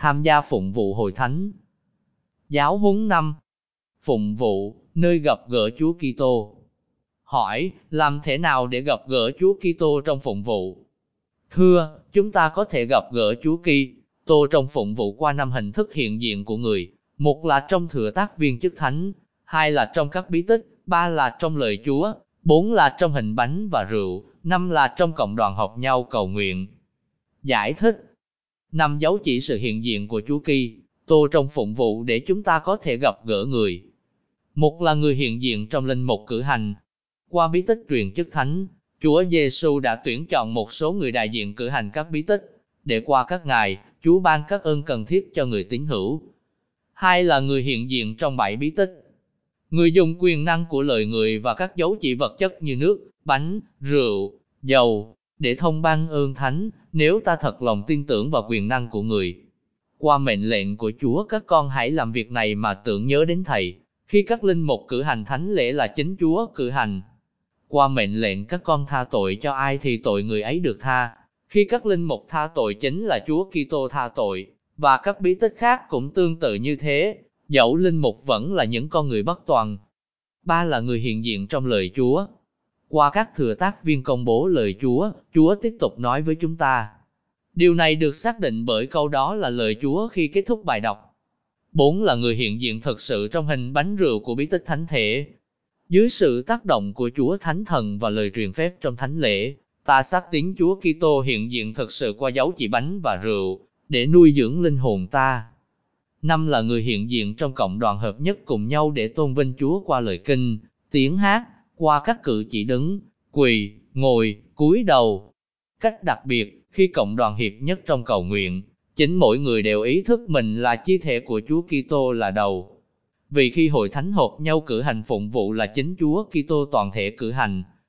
tham gia phụng vụ hội thánh. Giáo huấn năm Phụng vụ, nơi gặp gỡ Chúa Kitô. Hỏi, làm thế nào để gặp gỡ Chúa Kitô trong phụng vụ? Thưa, chúng ta có thể gặp gỡ Chúa Kitô trong phụng vụ qua năm hình thức hiện diện của người, một là trong thừa tác viên chức thánh, hai là trong các bí tích, ba là trong lời Chúa, bốn là trong hình bánh và rượu, năm là trong cộng đoàn họp nhau cầu nguyện. Giải thích Năm dấu chỉ sự hiện diện của Chúa Kitô trong phụng vụ để chúng ta có thể gặp gỡ người. Một là người hiện diện trong linh mục cử hành. Qua bí tích truyền chức thánh, Chúa Giêsu đã tuyển chọn một số người đại diện cử hành các bí tích, để qua các ngài Chúa ban các ơn cần thiết cho người tín hữu. Hai là người hiện diện trong bảy bí tích. Người dùng quyền năng của lời người và các dấu chỉ vật chất như nước, bánh, rượu, dầu, để thông ban ơn thánh, nếu ta thật lòng tin tưởng vào quyền năng của người. Qua mệnh lệnh của Chúa các con hãy làm việc này mà tưởng nhớ đến Thầy, khi các linh mục cử hành thánh lễ là chính Chúa cử hành. Qua mệnh lệnh các con tha tội cho ai thì tội người ấy được tha, khi các linh mục tha tội chính là Chúa Kitô tha tội, và các bí tích khác cũng tương tự như thế, dẫu linh mục vẫn là những con người bất toàn. Ba là người hiện diện trong lời Chúa, qua các thừa tác viên công bố lời Chúa, Chúa tiếp tục nói với chúng ta. Điều này được xác định bởi câu đó là lời Chúa khi kết thúc bài đọc. Bốn là người hiện diện thực sự trong hình bánh rượu của bí tích thánh thể. Dưới sự tác động của Chúa Thánh Thần và lời truyền phép trong thánh lễ, ta xác tín Chúa Kitô hiện diện thực sự qua dấu chỉ bánh và rượu, để nuôi dưỡng linh hồn ta. Năm là người hiện diện trong cộng đoàn hợp nhất cùng nhau để tôn vinh Chúa qua lời kinh, tiếng hát, qua các cử chỉ đứng, quỳ, ngồi, cúi đầu. Cách đặc biệt, khi cộng đoàn hiệp nhất trong cầu nguyện, chính mỗi người đều ý thức mình là chi thể của Chúa Kitô là đầu. Vì khi hội thánh họp nhau cử hành phụng vụ là chính Chúa Kitô toàn thể cử hành,